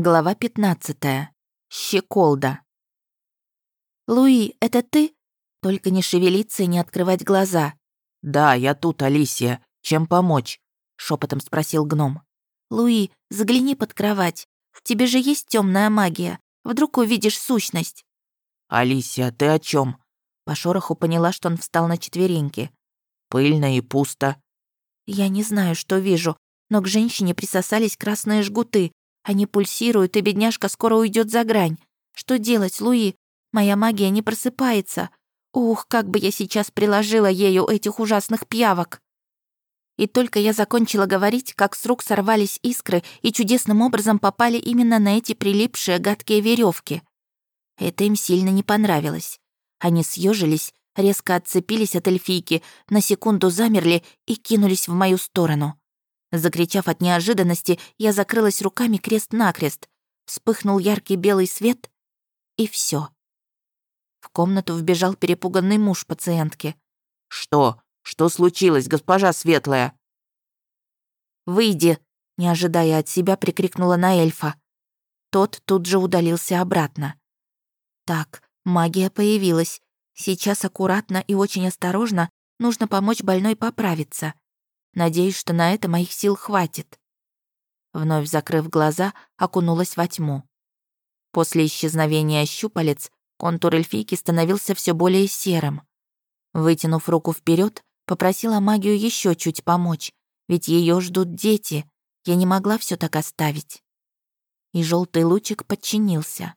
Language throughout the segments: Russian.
Глава 15. Щеколда. «Луи, это ты?» Только не шевелиться и не открывать глаза. «Да, я тут, Алисия. Чем помочь?» — шепотом спросил гном. «Луи, загляни под кровать. В тебе же есть темная магия. Вдруг увидишь сущность». «Алисия, ты о чем? По шороху поняла, что он встал на четвереньки. «Пыльно и пусто». «Я не знаю, что вижу, но к женщине присосались красные жгуты. Они пульсируют, и бедняжка скоро уйдет за грань. Что делать, Луи? Моя магия не просыпается. Ух, как бы я сейчас приложила ею этих ужасных пьявок. И только я закончила говорить, как с рук сорвались искры и чудесным образом попали именно на эти прилипшие гадкие веревки. Это им сильно не понравилось. Они съежились, резко отцепились от эльфийки, на секунду замерли и кинулись в мою сторону. Закричав от неожиданности, я закрылась руками крест-накрест. Вспыхнул яркий белый свет, и все. В комнату вбежал перепуганный муж пациентки. «Что? Что случилось, госпожа Светлая?» «Выйди!» — не ожидая от себя, прикрикнула на эльфа. Тот тут же удалился обратно. «Так, магия появилась. Сейчас аккуратно и очень осторожно нужно помочь больной поправиться. Надеюсь, что на это моих сил хватит. Вновь закрыв глаза, окунулась во тьму. После исчезновения щупалец контур эльфийки становился все более серым. Вытянув руку вперед, попросила магию еще чуть помочь, ведь ее ждут дети. Я не могла все так оставить. И желтый лучик подчинился.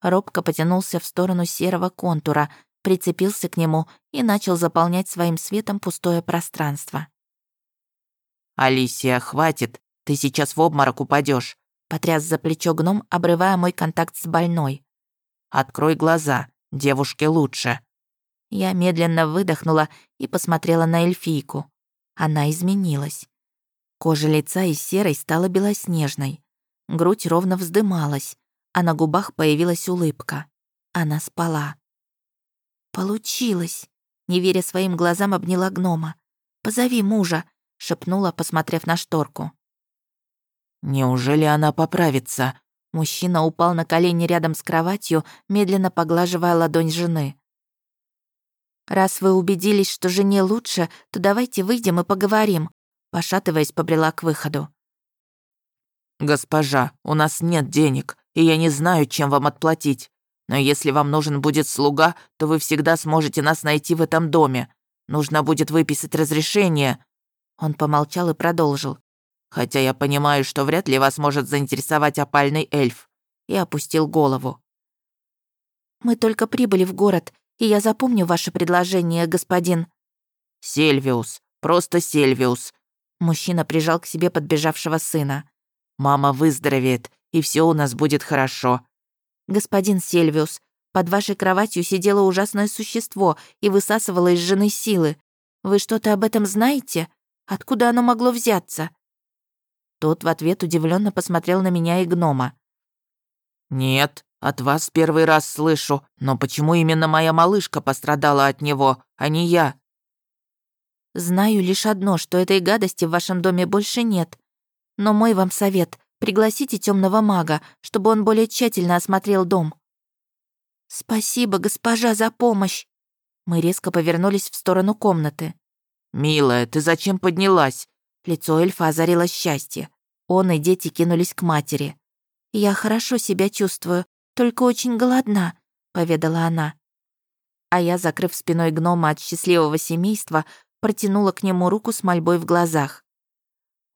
Робко потянулся в сторону серого контура, прицепился к нему и начал заполнять своим светом пустое пространство. «Алисия, хватит, ты сейчас в обморок упадешь. потряс за плечо гном, обрывая мой контакт с больной. «Открой глаза, девушке лучше». Я медленно выдохнула и посмотрела на эльфийку. Она изменилась. Кожа лица из серой стала белоснежной. Грудь ровно вздымалась, а на губах появилась улыбка. Она спала. «Получилось!» Не веря своим глазам, обняла гнома. «Позови мужа шепнула, посмотрев на шторку. «Неужели она поправится?» Мужчина упал на колени рядом с кроватью, медленно поглаживая ладонь жены. «Раз вы убедились, что жене лучше, то давайте выйдем и поговорим», пошатываясь, побрела к выходу. «Госпожа, у нас нет денег, и я не знаю, чем вам отплатить. Но если вам нужен будет слуга, то вы всегда сможете нас найти в этом доме. Нужно будет выписать разрешение, он помолчал и продолжил. «Хотя я понимаю, что вряд ли вас может заинтересовать опальный эльф». И опустил голову. «Мы только прибыли в город, и я запомню ваше предложение, господин». «Сельвиус, просто Сельвиус». Мужчина прижал к себе подбежавшего сына. «Мама выздоровеет, и все у нас будет хорошо». «Господин Сельвиус, под вашей кроватью сидело ужасное существо и высасывало из жены силы. Вы что-то об этом знаете?» Откуда оно могло взяться?» Тот в ответ удивленно посмотрел на меня и гнома. «Нет, от вас первый раз слышу, но почему именно моя малышка пострадала от него, а не я?» «Знаю лишь одно, что этой гадости в вашем доме больше нет. Но мой вам совет — пригласите темного мага, чтобы он более тщательно осмотрел дом». «Спасибо, госпожа, за помощь!» Мы резко повернулись в сторону комнаты. «Милая, ты зачем поднялась?» Лицо эльфа озарило счастье. Он и дети кинулись к матери. «Я хорошо себя чувствую, только очень голодна», — поведала она. А я, закрыв спиной гнома от счастливого семейства, протянула к нему руку с мольбой в глазах.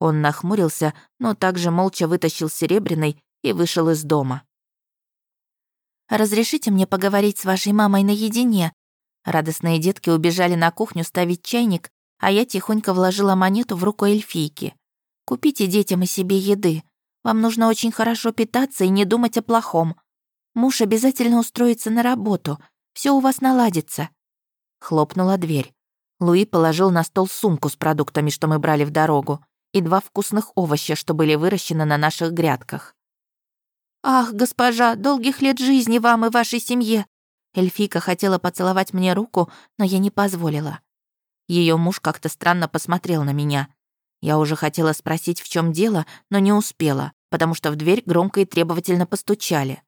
Он нахмурился, но также молча вытащил серебряный и вышел из дома. «Разрешите мне поговорить с вашей мамой наедине?» Радостные детки убежали на кухню ставить чайник, а я тихонько вложила монету в руку эльфийки. «Купите детям и себе еды. Вам нужно очень хорошо питаться и не думать о плохом. Муж обязательно устроится на работу. Все у вас наладится». Хлопнула дверь. Луи положил на стол сумку с продуктами, что мы брали в дорогу, и два вкусных овоща, что были выращены на наших грядках. «Ах, госпожа, долгих лет жизни вам и вашей семье!» Эльфийка хотела поцеловать мне руку, но я не позволила. Ее муж как-то странно посмотрел на меня. Я уже хотела спросить, в чем дело, но не успела. потому что в дверь громко и требовательно постучали.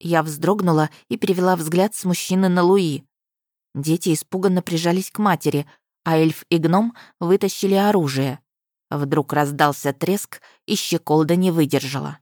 Я вздрогнула и перевела взгляд с мужчины на Луи. Дети испуганно прижались к матери, а эльф и гном вытащили оружие. Вдруг раздался треск, и щеколда не выдержала.